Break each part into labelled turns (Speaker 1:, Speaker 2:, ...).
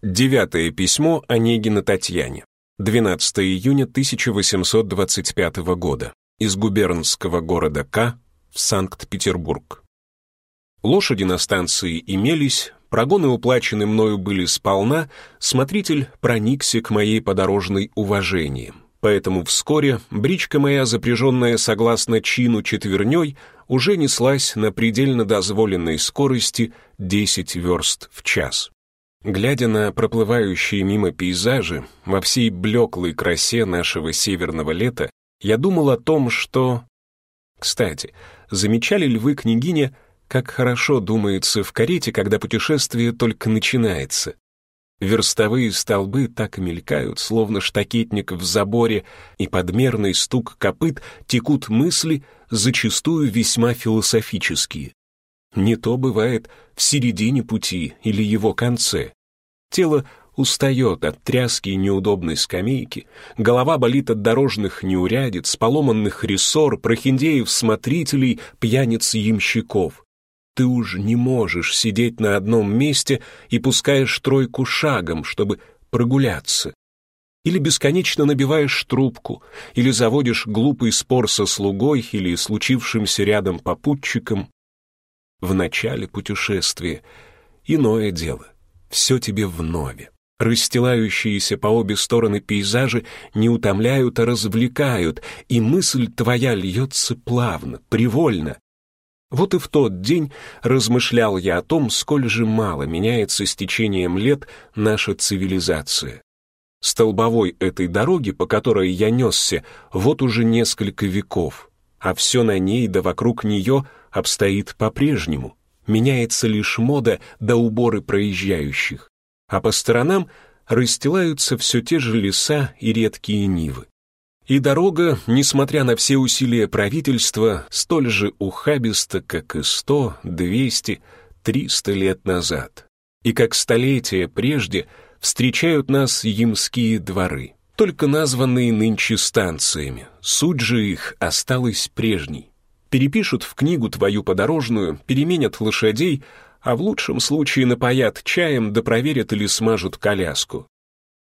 Speaker 1: Девятое письмо Онегина Татьяне. 12 июня 1825 года. Из губернского города К в Санкт-Петербург. Лошади на станции имелись, прогоны уплачены мною были сполна, смотритель проникся к моей подорожной уважением. Поэтому вскоре бричка моя, запряженная согласно чину четверней, уже неслась на предельно дозволенной скорости 10 верст в час. Глядя на проплывающие мимо пейзажи во всей блеклой красе нашего северного лета, я думал о том, что... Кстати, замечали ли вы, княгиня, как хорошо думается в карете, когда путешествие только начинается? Верстовые столбы так мелькают, словно штакетник в заборе, и подмерный стук копыт текут мысли, зачастую весьма философические. Не то бывает в середине пути или его конце. Тело устает от тряски и неудобной скамейки, голова болит от дорожных неурядиц, поломанных рессор, прохиндеев-смотрителей, пьяниц-ямщиков. Ты уж не можешь сидеть на одном месте и пускаешь тройку шагом, чтобы прогуляться. Или бесконечно набиваешь трубку, или заводишь глупый спор со слугой или случившимся рядом попутчиком. В начале путешествия иное дело, все тебе вновь. Расстилающиеся по обе стороны пейзажи не утомляют, а развлекают, и мысль твоя льется плавно, привольно. Вот и в тот день размышлял я о том, сколь же мало меняется с течением лет наша цивилизация. Столбовой этой дороги, по которой я несся, вот уже несколько веков, а все на ней да вокруг нее обстоит по-прежнему. Меняется лишь мода да уборы проезжающих, а по сторонам расстилаются все те же леса и редкие нивы. И дорога, несмотря на все усилия правительства, столь же ухабиста, как и сто, двести, триста лет назад. И как столетия прежде встречают нас ямские дворы, только названные нынче станциями, суть же их осталась прежней перепишут в книгу твою подорожную, переменят лошадей, а в лучшем случае напоят чаем да проверят или смажут коляску.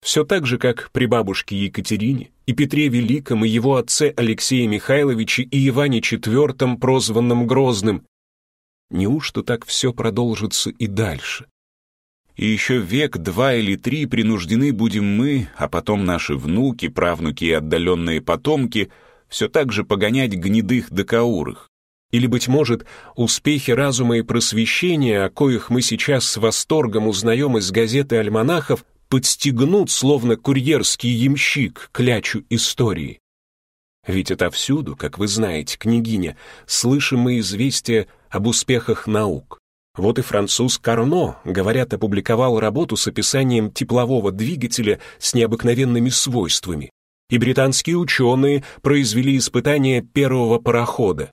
Speaker 1: Все так же, как при бабушке Екатерине и Петре Великом и его отце Алексее Михайловиче и Иване IV, прозванном Грозным. Неужто так все продолжится и дальше? И еще век, два или три принуждены будем мы, а потом наши внуки, правнуки и отдаленные потомки — все так же погонять гнедых да каурых. Или, быть может, успехи разума и просвещения, о коих мы сейчас с восторгом узнаем из газеты альманахов, подстегнут, словно курьерский ямщик, клячу истории. Ведь отовсюду, как вы знаете, княгиня, слышим мы известия об успехах наук. Вот и француз Карно, говорят, опубликовал работу с описанием теплового двигателя с необыкновенными свойствами и британские ученые произвели испытания первого парохода.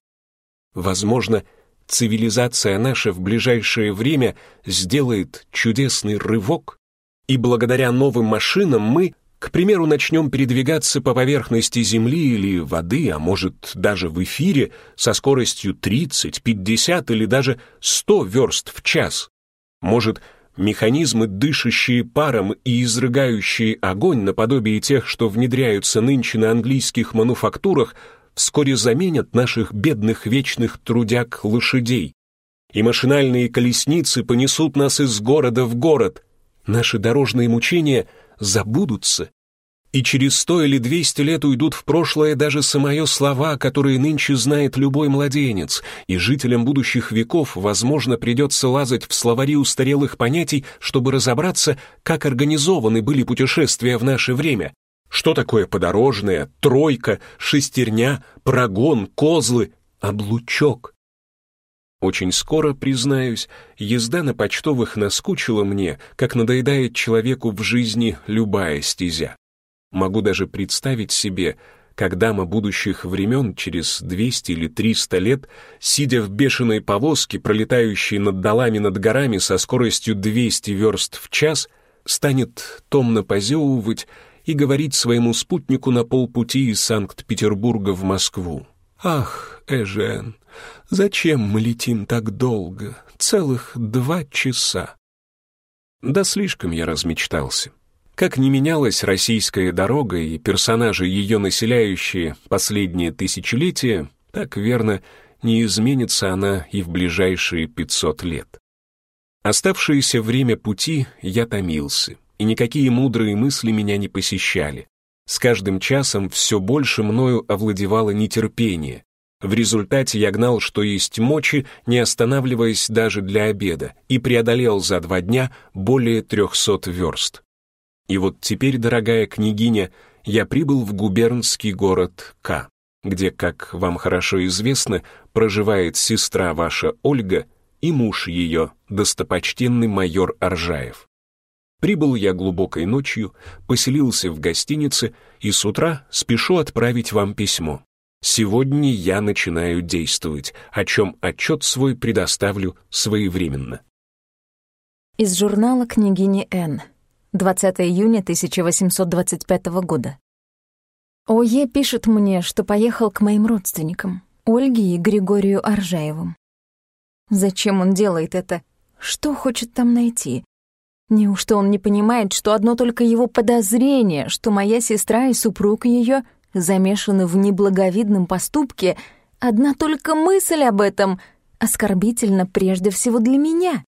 Speaker 1: Возможно, цивилизация наша в ближайшее время сделает чудесный рывок, и благодаря новым машинам мы, к примеру, начнем передвигаться по поверхности Земли или воды, а может даже в эфире, со скоростью 30, 50 или даже 100 верст в час. Может, Механизмы, дышащие паром и изрыгающие огонь, наподобие тех, что внедряются нынче на английских мануфактурах, вскоре заменят наших бедных вечных трудяг лошадей. И машинальные колесницы понесут нас из города в город. Наши дорожные мучения забудутся, и через сто или двести лет уйдут в прошлое даже самое слова, которые нынче знает любой младенец, и жителям будущих веков, возможно, придется лазать в словари устарелых понятий, чтобы разобраться, как организованы были путешествия в наше время. Что такое подорожная, тройка, шестерня, прогон, козлы, облучок? Очень скоро, признаюсь, езда на почтовых наскучила мне, как надоедает человеку в жизни любая стезя. Могу даже представить себе, как дама будущих времен через 200 или 300 лет, сидя в бешеной повозке, пролетающей над долами над горами со скоростью 200 верст в час, станет томно позевывать и говорить своему спутнику на полпути из Санкт-Петербурга в Москву. «Ах, Эжен, зачем мы летим так долго? Целых два часа!» Да слишком я размечтался. Как не менялась российская дорога и персонажи ее населяющие последние тысячелетия, так верно не изменится она и в ближайшие 500 лет. Оставшееся время пути я томился, и никакие мудрые мысли меня не посещали. С каждым часом все больше мною овладевало нетерпение. В результате я гнал, что есть мочи, не останавливаясь даже для обеда, и преодолел за два дня более трехсот верст. И вот теперь, дорогая княгиня, я прибыл в губернский город К, где, как вам хорошо известно, проживает сестра ваша Ольга и муж ее, достопочтенный майор Аржаев. Прибыл я глубокой ночью, поселился в гостинице и с утра спешу отправить вам письмо. Сегодня я начинаю действовать, о чем отчет свой предоставлю своевременно.
Speaker 2: Из журнала княгини Н. 20 июня 1825 года. Ое пишет мне, что поехал к моим родственникам, Ольге и Григорию Аржаевым. Зачем он делает это? Что хочет там найти? Неужто он не понимает, что одно только его подозрение, что моя сестра и супруг ее замешаны в неблаговидном поступке, одна только мысль об этом оскорбительна прежде всего для меня?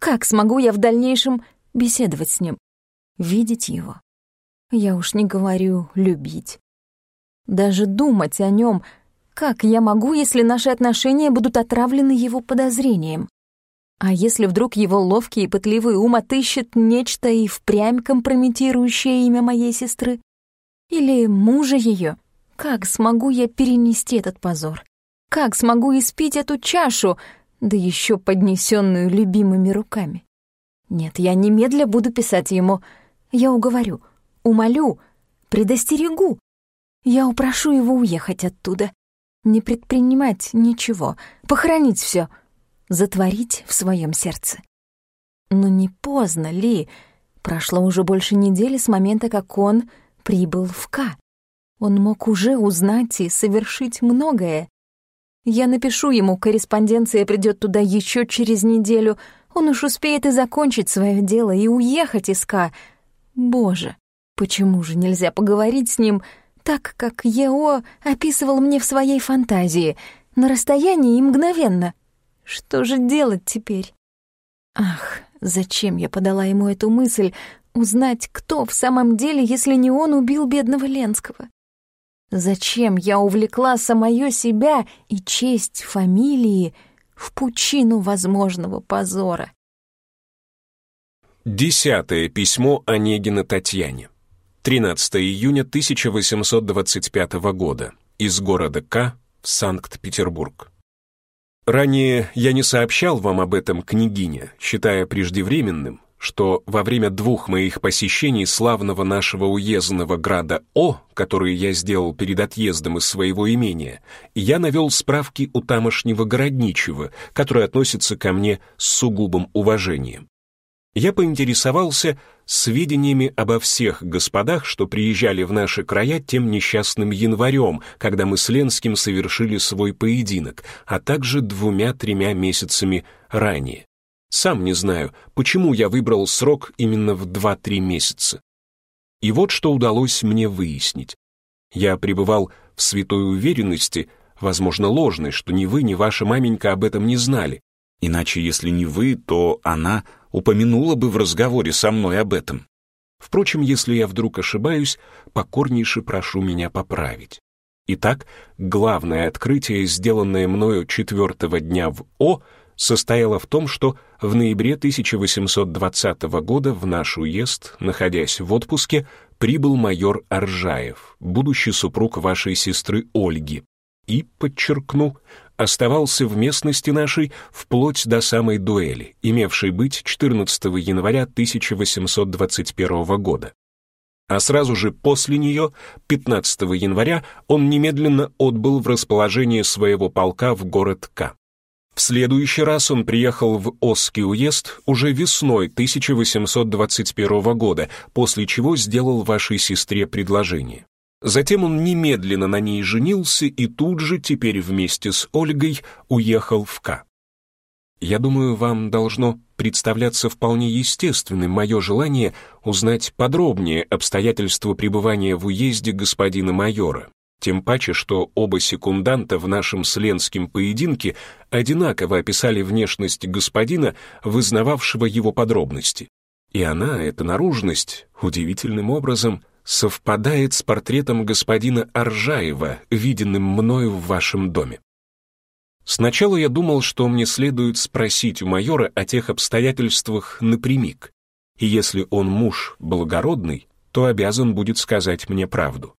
Speaker 2: Как смогу я в дальнейшем беседовать с ним, видеть его? Я уж не говорю любить. Даже думать о нем, как я могу, если наши отношения будут отравлены его подозрением? А если вдруг его ловкий и пытливый ум отыщет нечто и впрямь компрометирующее имя моей сестры? Или мужа ее? Как смогу я перенести этот позор? Как смогу испить эту чашу, да еще поднесенную любимыми руками? Нет, я немедля буду писать ему. Я уговорю, умолю, предостерегу. Я упрошу его уехать оттуда. Не предпринимать ничего, похоронить все — затворить в своем сердце. Но не поздно ли? Прошло уже больше недели с момента, как он прибыл в К. Он мог уже узнать и совершить многое. Я напишу ему, корреспонденция придет туда еще через неделю. Он уж успеет и закончить свое дело, и уехать из К. Боже, почему же нельзя поговорить с ним так, как Ео описывал мне в своей фантазии, на расстоянии и мгновенно? Что же делать теперь? Ах, зачем я подала ему эту мысль, узнать, кто в самом деле, если не он убил бедного Ленского? Зачем я увлекла самое себя и честь фамилии в пучину возможного позора?
Speaker 1: Десятое письмо Онегина Татьяне. 13 июня 1825 года. Из города К в Санкт-Петербург. Ранее я не сообщал вам об этом, княгиня, считая преждевременным, что во время двух моих посещений славного нашего уездного града О, которые я сделал перед отъездом из своего имения, я навел справки у тамошнего городничего, который относится ко мне с сугубым уважением я поинтересовался сведениями обо всех господах, что приезжали в наши края тем несчастным январем, когда мы с Ленским совершили свой поединок, а также двумя-тремя месяцами ранее. Сам не знаю, почему я выбрал срок именно в 2-3 месяца. И вот что удалось мне выяснить. Я пребывал в святой уверенности, возможно, ложной, что ни вы, ни ваша маменька об этом не знали. Иначе, если не вы, то она упомянула бы в разговоре со мной об этом. Впрочем, если я вдруг ошибаюсь, покорнейше прошу меня поправить. Итак, главное открытие, сделанное мною четвертого дня в О, состояло в том, что в ноябре 1820 года в наш уезд, находясь в отпуске, прибыл майор Аржаев, будущий супруг вашей сестры Ольги, и, подчеркну, оставался в местности нашей вплоть до самой дуэли, имевшей быть 14 января 1821 года. А сразу же после нее, 15 января, он немедленно отбыл в расположение своего полка в город К. В следующий раз он приехал в Осский уезд уже весной 1821 года, после чего сделал вашей сестре предложение. Затем он немедленно на ней женился и тут же, теперь вместе с Ольгой, уехал в К. Я думаю, вам должно представляться вполне естественным мое желание узнать подробнее обстоятельства пребывания в уезде господина майора. Тем паче, что оба секунданта в нашем сленском поединке одинаково описали внешность господина, вызнававшего его подробности. И она, эта наружность, удивительным образом совпадает с портретом господина Аржаева, виденным мною в вашем доме. Сначала я думал, что мне следует спросить у майора о тех обстоятельствах напрямик, и если он муж благородный, то обязан будет сказать мне правду.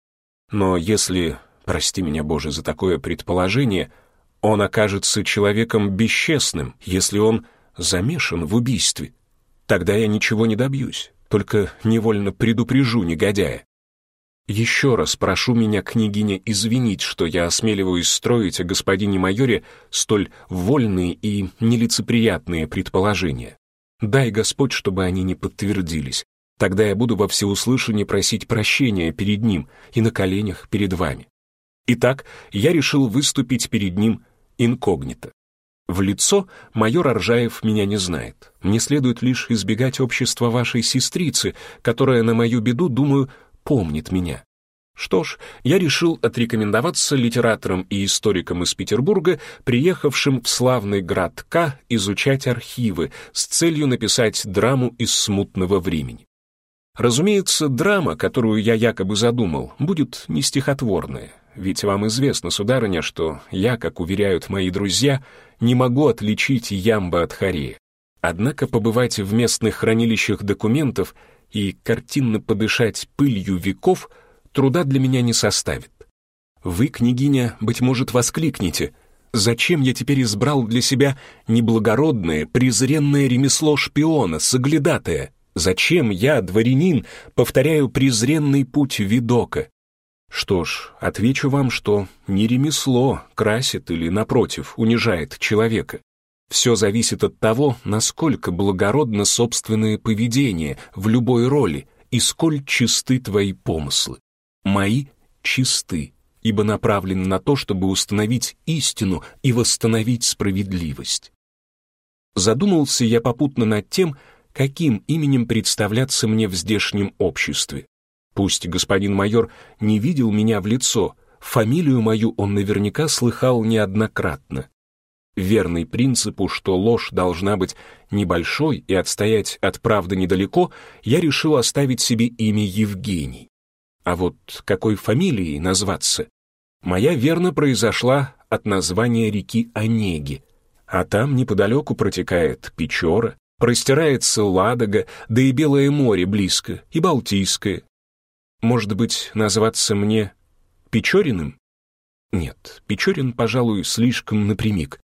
Speaker 1: Но если, прости меня, Боже, за такое предположение, он окажется человеком бесчестным, если он замешан в убийстве, тогда я ничего не добьюсь, только невольно предупрежу негодяя. Еще раз прошу меня, княгиня, извинить, что я осмеливаюсь строить о господине майоре столь вольные и нелицеприятные предположения. Дай Господь, чтобы они не подтвердились. Тогда я буду во всеуслышание просить прощения перед ним и на коленях перед вами. Итак, я решил выступить перед ним инкогнито. В лицо майор Аржаев меня не знает. Мне следует лишь избегать общества вашей сестрицы, которая на мою беду, думаю, помнит меня. Что ж, я решил отрекомендоваться литератором и историком из Петербурга, приехавшим в славный град К изучать архивы с целью написать драму из смутного времени. Разумеется, драма, которую я якобы задумал, будет не стихотворная, ведь вам известно, сударыня, что я, как уверяют мои друзья, не могу отличить ямба от хорея. Однако побывать в местных хранилищах документов — и картинно подышать пылью веков труда для меня не составит. Вы, княгиня, быть может, воскликнете, зачем я теперь избрал для себя неблагородное, презренное ремесло шпиона, соглядатая? Зачем я, дворянин, повторяю презренный путь видока? Что ж, отвечу вам, что не ремесло красит или, напротив, унижает человека. Все зависит от того, насколько благородно собственное поведение в любой роли и сколь чисты твои помыслы. Мои чисты, ибо направлены на то, чтобы установить истину и восстановить справедливость. Задумался я попутно над тем, каким именем представляться мне в здешнем обществе. Пусть господин майор не видел меня в лицо, фамилию мою он наверняка слыхал неоднократно верный принципу, что ложь должна быть небольшой и отстоять от правды недалеко, я решил оставить себе имя Евгений. А вот какой фамилией назваться? Моя верно произошла от названия реки Онеги, а там неподалеку протекает Печора, простирается Ладога, да и Белое море близко, и Балтийское. Может быть, назваться мне Печориным? Нет, Печорин, пожалуй, слишком напрямик.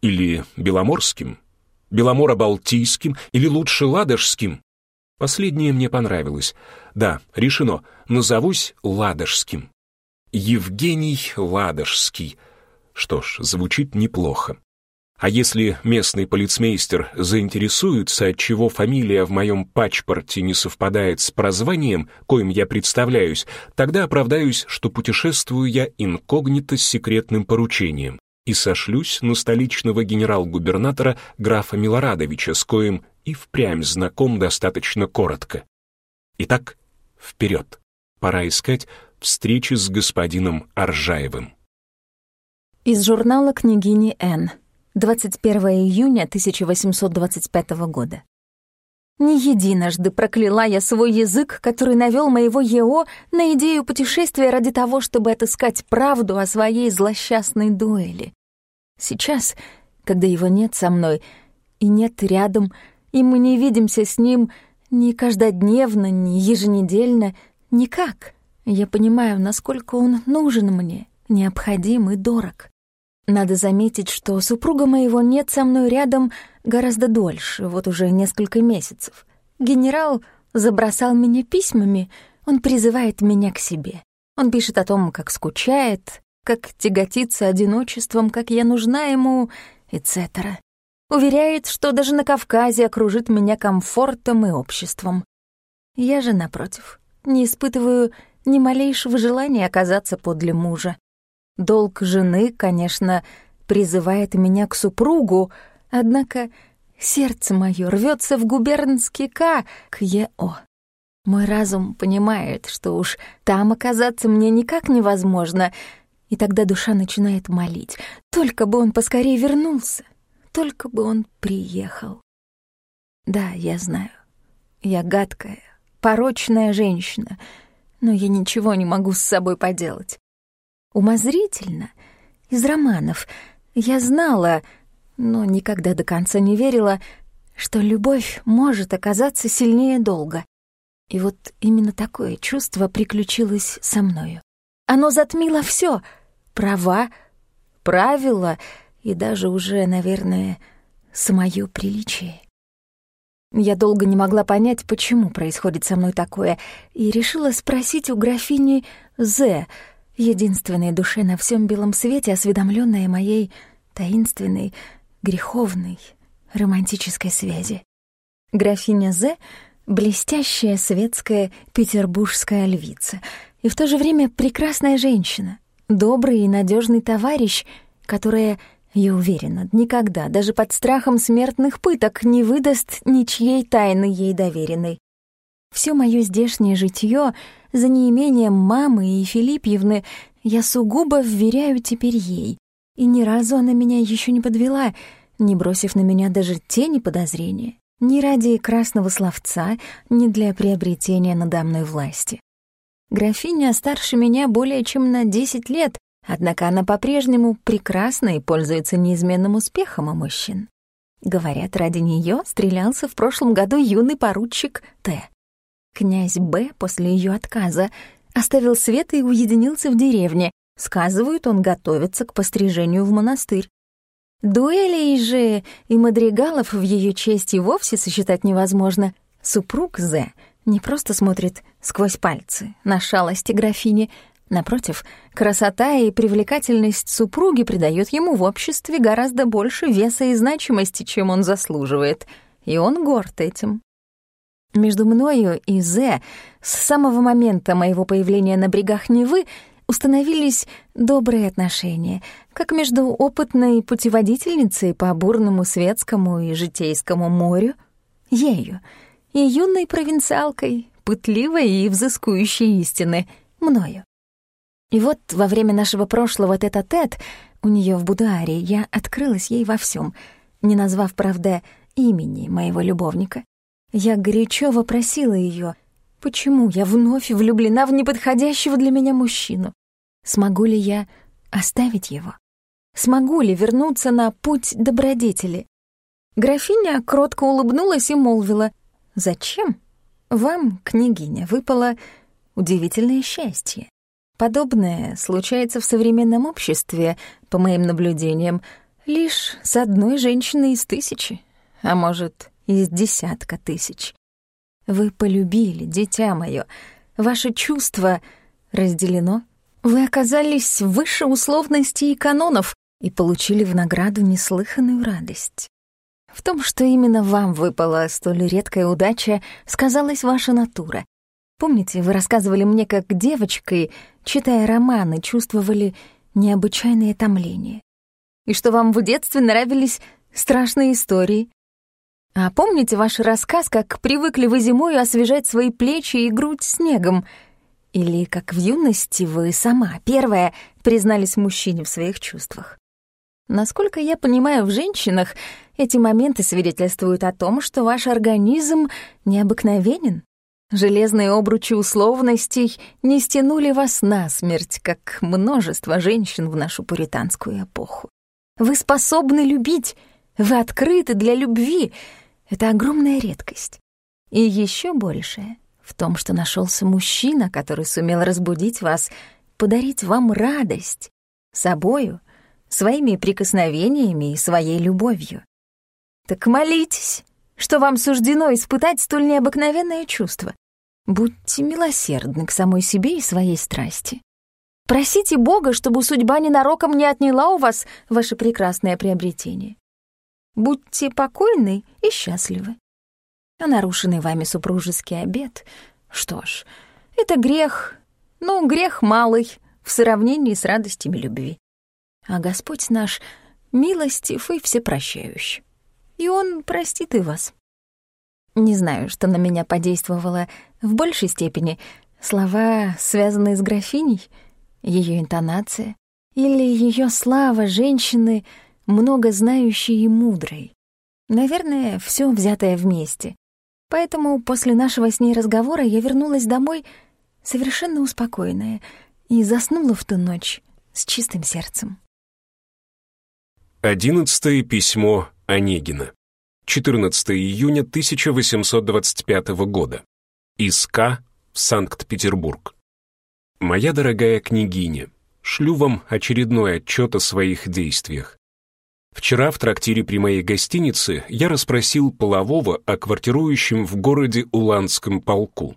Speaker 1: Или Беломорским? Беломоро-Балтийским? Или лучше Ладожским? Последнее мне понравилось. Да, решено, назовусь Ладожским. Евгений Ладожский. Что ж, звучит неплохо. А если местный полицмейстер заинтересуется, отчего фамилия в моем пачпорте не совпадает с прозванием, коим я представляюсь, тогда оправдаюсь, что путешествую я инкогнито с секретным поручением и сошлюсь на столичного генерал-губернатора графа Милорадовича, с коим и впрямь знаком достаточно коротко. Итак, вперед. Пора искать встречи с господином Аржаевым.
Speaker 2: Из журнала княгини Н. 21 июня 1825 года. Не единожды прокляла я свой язык, который навел моего ЕО на идею путешествия ради того, чтобы отыскать правду о своей злосчастной дуэли. Сейчас, когда его нет со мной и нет рядом, и мы не видимся с ним ни каждодневно, ни еженедельно, никак, я понимаю, насколько он нужен мне, необходим и дорог. Надо заметить, что супруга моего нет со мной рядом гораздо дольше, вот уже несколько месяцев. Генерал забросал меня письмами, он призывает меня к себе. Он пишет о том, как скучает, как тяготится одиночеством, как я нужна ему, etc. Уверяет, что даже на Кавказе окружит меня комфортом и обществом. Я же, напротив, не испытываю ни малейшего желания оказаться подле мужа. Долг жены, конечно, призывает меня к супругу, Однако сердце мое рвется в губернский К к ЕО. Мой разум понимает, что уж там оказаться мне никак невозможно, и тогда душа начинает молить. Только бы он поскорее вернулся, только бы он приехал. Да, я знаю, я гадкая, порочная женщина, но я ничего не могу с собой поделать. Умозрительно, из романов, я знала, но никогда до конца не верила, что любовь может оказаться сильнее долга. И вот именно такое чувство приключилось со мною. Оно затмило все: права, правила и даже уже, наверное, самое приличие. Я долго не могла понять, почему происходит со мной такое, и решила спросить у графини З, единственной душе на всем белом свете, осведомленной о моей таинственной, греховной, романтической связи. Графиня З — блестящая светская петербургская львица и в то же время прекрасная женщина, добрый и надежный товарищ, которая я уверена, никогда, даже под страхом смертных пыток, не выдаст ничьей тайны ей доверенной. Все мое здешнее житье, за неимением мамы и Филиппьевны, я сугубо вверяю теперь ей. И ни разу она меня еще не подвела, не бросив на меня даже тени подозрения. Ни ради красного словца, ни для приобретения надо мной власти. Графиня старше меня более чем на десять лет, Однако она по-прежнему прекрасна и пользуется неизменным успехом у мужчин. Говорят, ради нее стрелялся в прошлом году юный поручик Т. Князь Б после ее отказа оставил свет и уединился в деревне. Сказывают, он готовится к пострижению в монастырь. Дуэлей же и мадригалов в ее честь и вовсе сосчитать невозможно. Супруг З не просто смотрит сквозь пальцы на шалости графини, Напротив, красота и привлекательность супруги придают ему в обществе гораздо больше веса и значимости, чем он заслуживает, и он горд этим. Между мною и Зе с самого момента моего появления на брегах Невы установились добрые отношения, как между опытной путеводительницей по бурному светскому и житейскому морю, ею, и юной провинциалкой, пытливой и взыскующей истины, мною. И вот во время нашего прошлого тет-а-тет у нее в будуаре я открылась ей во всем, не назвав, правда, имени моего любовника. Я горячо вопросила ее, почему я вновь влюблена в неподходящего для меня мужчину. Смогу ли я оставить его? Смогу ли вернуться на путь добродетели? Графиня кротко улыбнулась и молвила, «Зачем? Вам, княгиня, выпало удивительное счастье. Подобное случается в современном обществе, по моим наблюдениям, лишь с одной женщиной из тысячи, а может, из десятка тысяч. Вы полюбили, дитя мое, ваше чувство разделено, вы оказались выше условностей и канонов и получили в награду неслыханную радость. В том, что именно вам выпала столь редкая удача, сказалась ваша натура, Помните, вы рассказывали мне, как девочкой, читая романы, чувствовали необычайное томление? И что вам в детстве нравились страшные истории? А помните ваш рассказ, как привыкли вы зимой освежать свои плечи и грудь снегом? Или как в юности вы сама, первая, признались мужчине в своих чувствах? Насколько я понимаю, в женщинах эти моменты свидетельствуют о том, что ваш организм необыкновенен, Железные обручи условностей не стянули вас насмерть, как множество женщин в нашу пуританскую эпоху. Вы способны любить, вы открыты для любви. Это огромная редкость. И еще большее в том, что нашелся мужчина, который сумел разбудить вас, подарить вам радость собою, своими прикосновениями и своей любовью. Так молитесь, что вам суждено испытать столь необыкновенное чувство. Будьте милосердны к самой себе и своей страсти. Просите Бога, чтобы судьба ненароком не отняла у вас ваше прекрасное приобретение. Будьте покойны и счастливы. А нарушенный вами супружеский обет, что ж, это грех, но грех малый в сравнении с радостями любви. А Господь наш милостив и всепрощающий. и он простит и вас. Не знаю, что на меня подействовало в большей степени. Слова, связанные с графиней, ее интонация или ее слава женщины, много знающей и мудрой. Наверное, все взятое вместе. Поэтому после нашего с ней разговора я вернулась домой совершенно успокоенная и заснула в ту ночь с чистым сердцем.
Speaker 1: Одиннадцатое письмо Онегина. 14 июня 1825 года. Из К в Санкт-Петербург. Моя дорогая княгиня, шлю вам очередной отчет о своих действиях. Вчера в трактире при моей гостинице я расспросил полового о квартирующем в городе Уланском полку.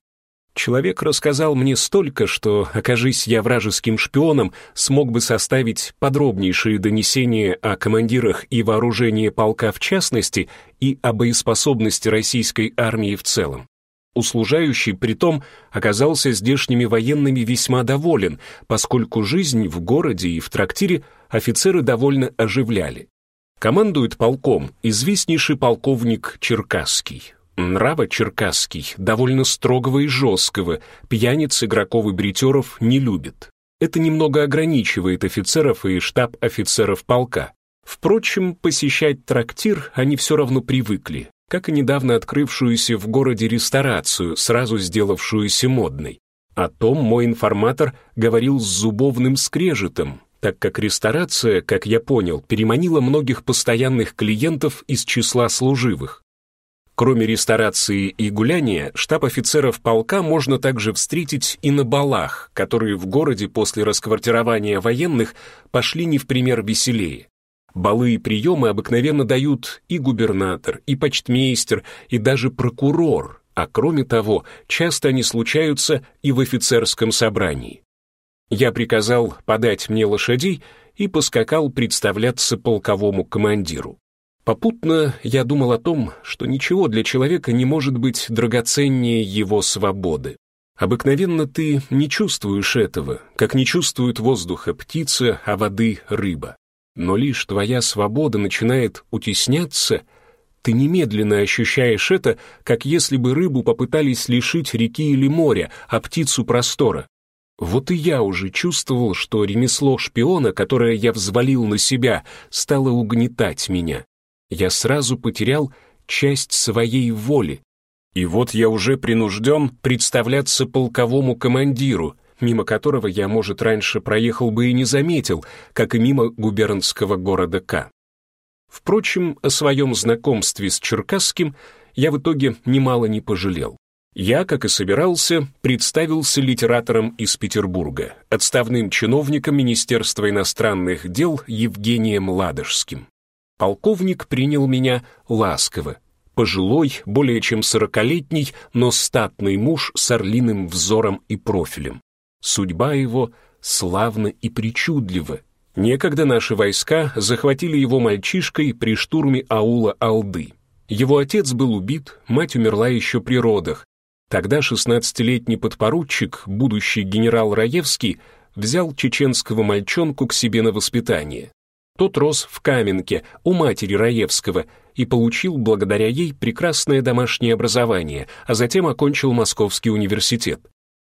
Speaker 1: Человек рассказал мне столько, что, окажись я вражеским шпионом, смог бы составить подробнейшие донесения о командирах и вооружении полка в частности и о боеспособности российской армии в целом. Услужающий, притом, оказался здешними военными весьма доволен, поскольку жизнь в городе и в трактире офицеры довольно оживляли. Командует полком известнейший полковник Черкасский. Нрава Черкасский довольно строгого и жесткого, пьяниц, игроков и бритеров не любит. Это немного ограничивает офицеров и штаб офицеров полка. Впрочем, посещать трактир они все равно привыкли, как и недавно открывшуюся в городе ресторацию, сразу сделавшуюся модной. О том мой информатор говорил с зубовным скрежетом, так как ресторация, как я понял, переманила многих постоянных клиентов из числа служивых. Кроме ресторации и гуляния, штаб офицеров полка можно также встретить и на балах, которые в городе после расквартирования военных пошли не в пример веселее. Балы и приемы обыкновенно дают и губернатор, и почтмейстер, и даже прокурор, а кроме того, часто они случаются и в офицерском собрании. Я приказал подать мне лошадей и поскакал представляться полковому командиру. Попутно я думал о том, что ничего для человека не может быть драгоценнее его свободы. Обыкновенно ты не чувствуешь этого, как не чувствует воздуха птица, а воды рыба. Но лишь твоя свобода начинает утесняться, ты немедленно ощущаешь это, как если бы рыбу попытались лишить реки или моря, а птицу простора. Вот и я уже чувствовал, что ремесло шпиона, которое я взвалил на себя, стало угнетать меня я сразу потерял часть своей воли. И вот я уже принужден представляться полковому командиру, мимо которого я, может, раньше проехал бы и не заметил, как и мимо губернского города К. Впрочем, о своем знакомстве с Черкасским я в итоге немало не пожалел. Я, как и собирался, представился литератором из Петербурга, отставным чиновником Министерства иностранных дел Евгением Ладожским. Полковник принял меня ласково. Пожилой, более чем сорокалетний, но статный муж с орлиным взором и профилем. Судьба его славна и причудлива. Некогда наши войска захватили его мальчишкой при штурме аула Алды. Его отец был убит, мать умерла еще при родах. Тогда шестнадцатилетний подпоручик, будущий генерал Раевский, взял чеченского мальчонку к себе на воспитание. Тот рос в Каменке у матери Раевского и получил благодаря ей прекрасное домашнее образование, а затем окончил Московский университет.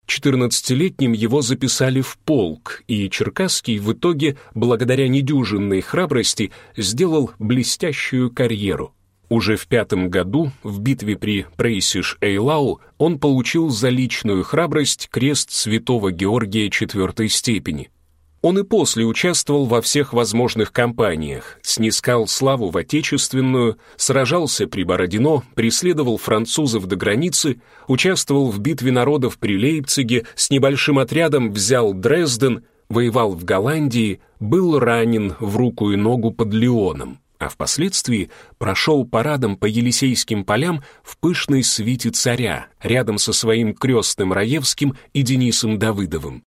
Speaker 1: 14-летним его записали в полк, и Черкасский в итоге, благодаря недюжинной храбрости, сделал блестящую карьеру. Уже в пятом году, в битве при Прейсиш-Эйлау, он получил за личную храбрость крест святого Георгия четвертой степени – он и после участвовал во всех возможных кампаниях, снискал славу в отечественную, сражался при Бородино, преследовал французов до границы, участвовал в битве народов при Лейпциге, с небольшим отрядом взял Дрезден, воевал в Голландии, был ранен в руку и ногу под Лионом, а впоследствии прошел парадом по Елисейским полям в пышной свите царя, рядом со своим крестным Раевским и Денисом Давыдовым.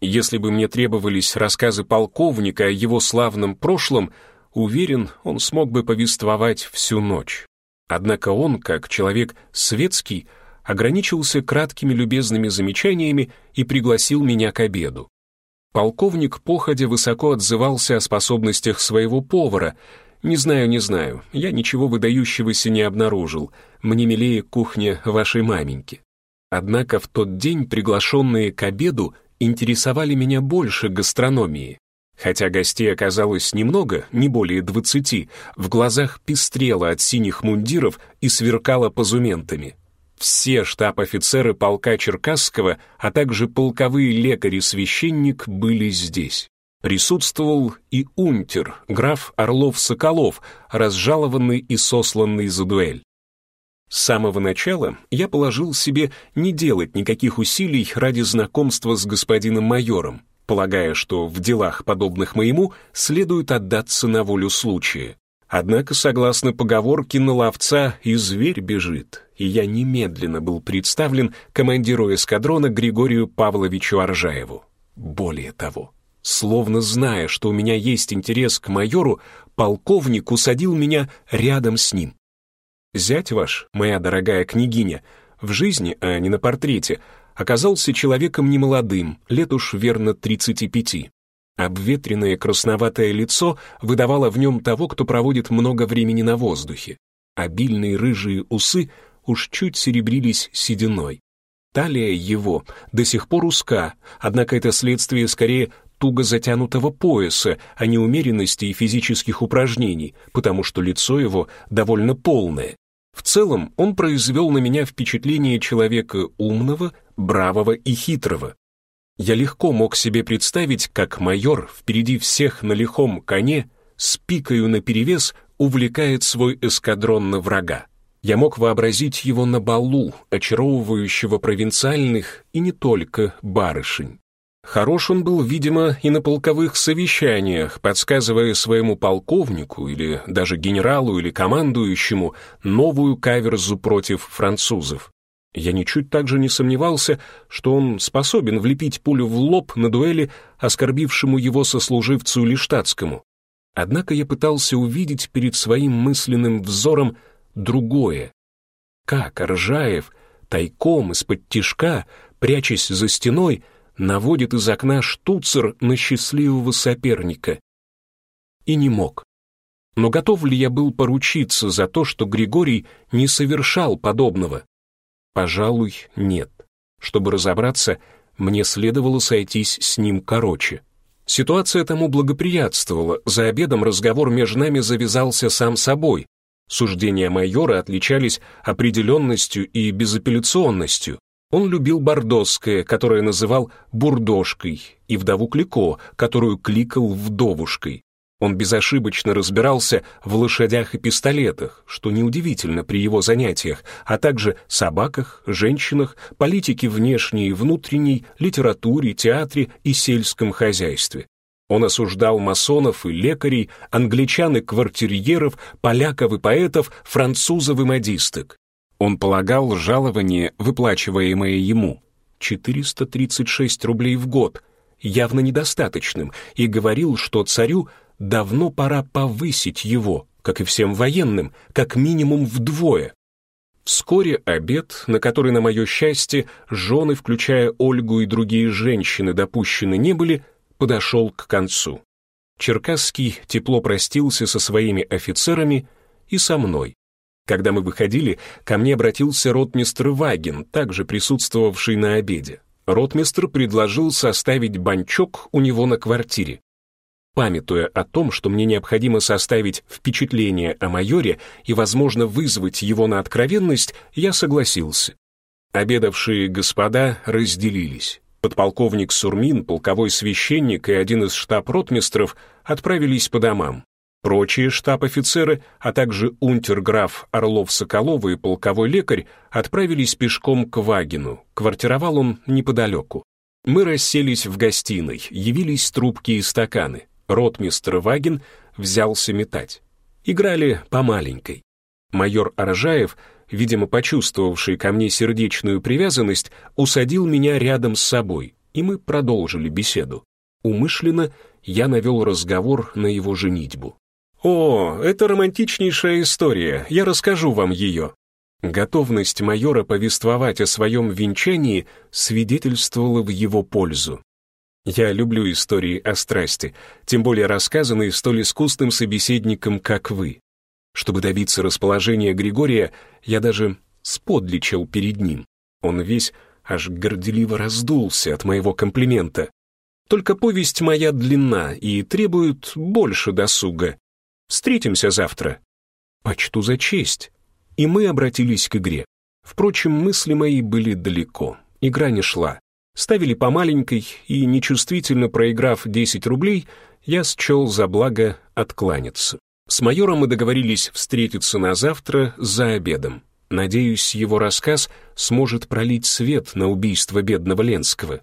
Speaker 1: Если бы мне требовались рассказы полковника о его славном прошлом, уверен, он смог бы повествовать всю ночь. Однако он, как человек светский, ограничился краткими любезными замечаниями и пригласил меня к обеду. Полковник походя высоко отзывался о способностях своего повара, Не знаю, не знаю, я ничего выдающегося не обнаружил. Мне милее кухня вашей маменьки. Однако в тот день приглашенные к обеду интересовали меня больше гастрономии. Хотя гостей оказалось немного, не более двадцати, в глазах пестрело от синих мундиров и сверкало позументами. Все штаб-офицеры полка Черкасского, а также полковые лекари-священник были здесь. Присутствовал и унтер, граф Орлов-Соколов, разжалованный и сосланный за дуэль. С самого начала я положил себе не делать никаких усилий ради знакомства с господином майором, полагая, что в делах, подобных моему, следует отдаться на волю случая. Однако, согласно поговорке, на ловца и зверь бежит, и я немедленно был представлен командиру эскадрона Григорию Павловичу Аржаеву. Более того, словно зная, что у меня есть интерес к майору, полковник усадил меня рядом с ним. Зять ваш, моя дорогая княгиня, в жизни, а не на портрете, оказался человеком немолодым, лет уж верно 35. Обветренное красноватое лицо выдавало в нем того, кто проводит много времени на воздухе. Обильные рыжие усы уж чуть серебрились сединой. Талия его до сих пор узка, однако это следствие скорее туго затянутого пояса, а не умеренности и физических упражнений, потому что лицо его довольно полное. В целом он произвел на меня впечатление человека умного, бравого и хитрого. Я легко мог себе представить, как майор впереди всех на лихом коне с пикою наперевес увлекает свой эскадрон на врага. Я мог вообразить его на балу, очаровывающего провинциальных и не только барышень. Хорош он был, видимо, и на полковых совещаниях, подсказывая своему полковнику или даже генералу или командующему новую каверзу против французов. Я ничуть также не сомневался, что он способен влепить пулю в лоб на дуэли оскорбившему его сослуживцу или штатскому. Однако я пытался увидеть перед своим мысленным взором другое. Как Ржаев тайком из-под тишка, прячась за стеной, наводит из окна штуцер на счастливого соперника. И не мог. Но готов ли я был поручиться за то, что Григорий не совершал подобного? Пожалуй, нет. Чтобы разобраться, мне следовало сойтись с ним короче. Ситуация тому благоприятствовала. За обедом разговор между нами завязался сам собой. Суждения майора отличались определенностью и безапелляционностью. Он любил Бордосское, которое называл «бурдошкой», и вдову Клико, которую кликал «вдовушкой». Он безошибочно разбирался в лошадях и пистолетах, что неудивительно при его занятиях, а также собаках, женщинах, политике внешней и внутренней, литературе, театре и сельском хозяйстве. Он осуждал масонов и лекарей, англичан и квартирьеров, поляков и поэтов, французов и модисток. Он полагал жалование, выплачиваемое ему, 436 рублей в год, явно недостаточным, и говорил, что царю давно пора повысить его, как и всем военным, как минимум вдвое. Вскоре обед, на который, на мое счастье, жены, включая Ольгу и другие женщины, допущены не были, подошел к концу. Черкасский тепло простился со своими офицерами и со мной. Когда мы выходили, ко мне обратился ротмистр Вагин, также присутствовавший на обеде. Ротмистр предложил составить банчок у него на квартире. Памятуя о том, что мне необходимо составить впечатление о майоре и, возможно, вызвать его на откровенность, я согласился. Обедавшие господа разделились. Подполковник Сурмин, полковой священник и один из штаб-ротмистров отправились по домам. Прочие штаб-офицеры, а также унтерграф Орлов-Соколова и полковой лекарь отправились пешком к Вагину. Квартировал он неподалеку. Мы расселись в гостиной, явились трубки и стаканы. Ротмистр Вагин взялся метать. Играли по маленькой. Майор Аржаев, видимо, почувствовавший ко мне сердечную привязанность, усадил меня рядом с собой, и мы продолжили беседу. Умышленно я навел разговор на его женитьбу. «О, это романтичнейшая история, я расскажу вам ее». Готовность майора повествовать о своем венчании свидетельствовала в его пользу. Я люблю истории о страсти, тем более рассказанные столь искусным собеседником, как вы. Чтобы добиться расположения Григория, я даже сподличил перед ним. Он весь аж горделиво раздулся от моего комплимента. Только повесть моя длинна и требует больше досуга. Встретимся завтра. Почту за честь. И мы обратились к игре. Впрочем, мысли мои были далеко. Игра не шла. Ставили по маленькой, и, нечувствительно проиграв 10 рублей, я счел за благо откланяться. С майором мы договорились встретиться на завтра за обедом. Надеюсь, его рассказ сможет пролить свет на убийство бедного Ленского.